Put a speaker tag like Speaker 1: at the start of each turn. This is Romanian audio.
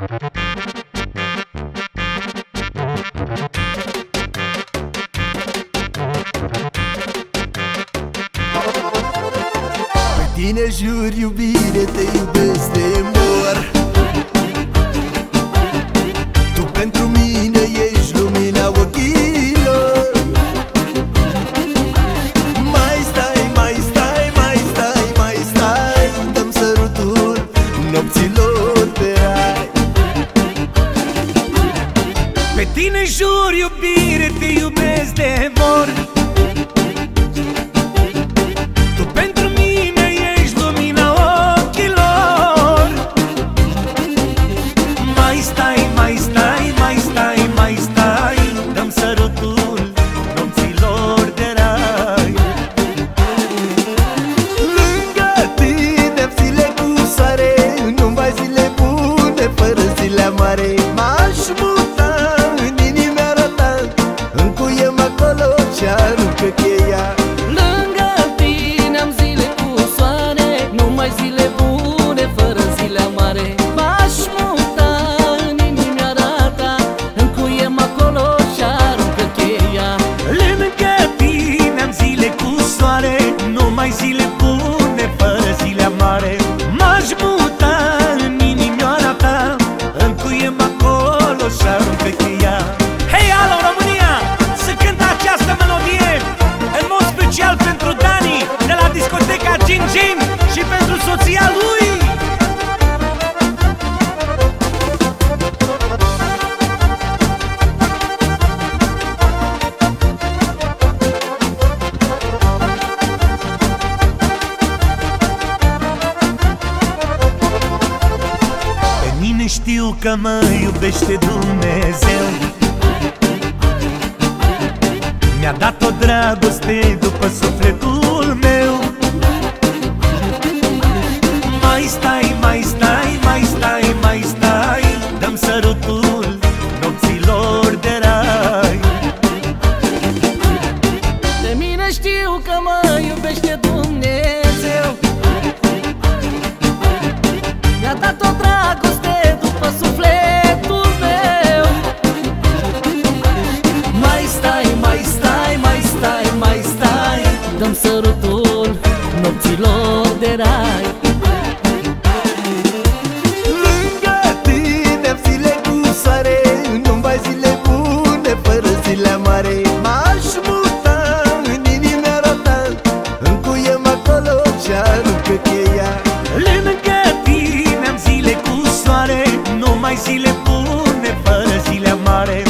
Speaker 1: Pe tine jur iubire, te iubesc de mor. Tu pentru mine
Speaker 2: Pe tine jur iubire, te iubesc de mor zile amare M-aș muta în inimioara ta. Încuiem acolo și aruncă cheia. Hei, alo, România! Să cântă această melodie În mod special pentru Dani De la discoteca Gin Gin Și pentru soția lui știu că mă iubește Dumnezeu. Mi-a dat o dragoste după sufletul meu
Speaker 3: Fraților de rai.
Speaker 1: Lângă tine zile cu soare Nu-mi vai zile bune fără zile mare. M-aș muta în inimea rota Încuiem acolo și aruncă cheia
Speaker 2: Lângă tine am zile cu soare Numai zile bune fără zile mare.